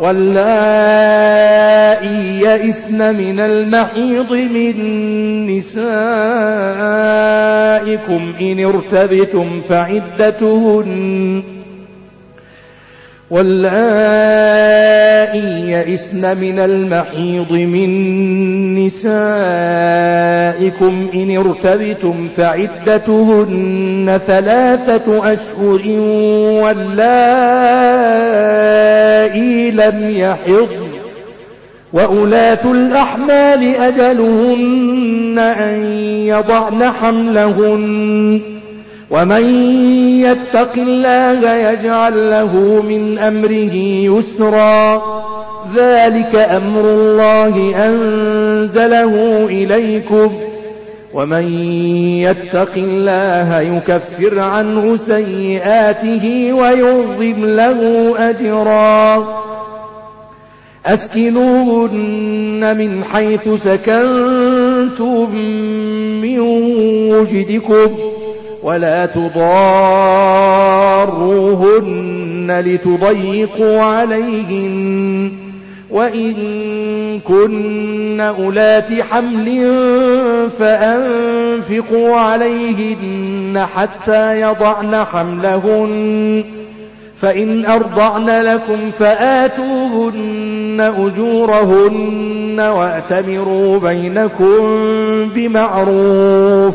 واللائي يئسن من المحيض من نسائكم إن ارتبتم فعدتهن. واللائي يئسن من المحيض من نسائكم إن ارتبتم فعدتهن ثلاثة أشهر واللائي لم يحضن وأولاة الأحمال أجلهن أن يضعن حملهن ومن يتق الله يجعل له من أمره يسرا ذلك أمر الله أنزله إليكم ومن يتق الله يكفر عنه سيئاته ويعظم له أجرا. أسكنوهن من حيث سكنتم من وجدكم ولا تضاروهن لتضيقوا عليهن. وإن كن أولات حمل فأنفقوا عليهن حتى يضعن حملهن فإن أرضعن لكم فآتوهن أجورهن وأتمروا بينكم بمعروف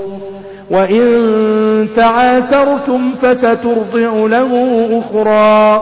وإن تعاسرتم فسترضع له أخرى.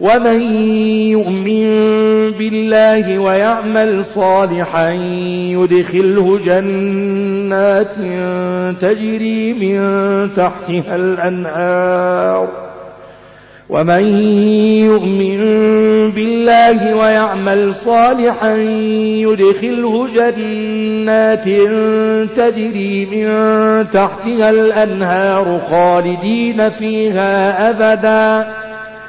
ومن يؤمن بالله ويعمل صالحا يدخله جنات تجري من تحتها الأنهار. ومن يؤمن بالله ويعمل صالحا يدخله جنات تجري من تحتها الأنهار خالدين فيها أبداً.